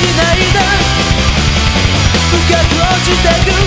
しないで深く落ちてく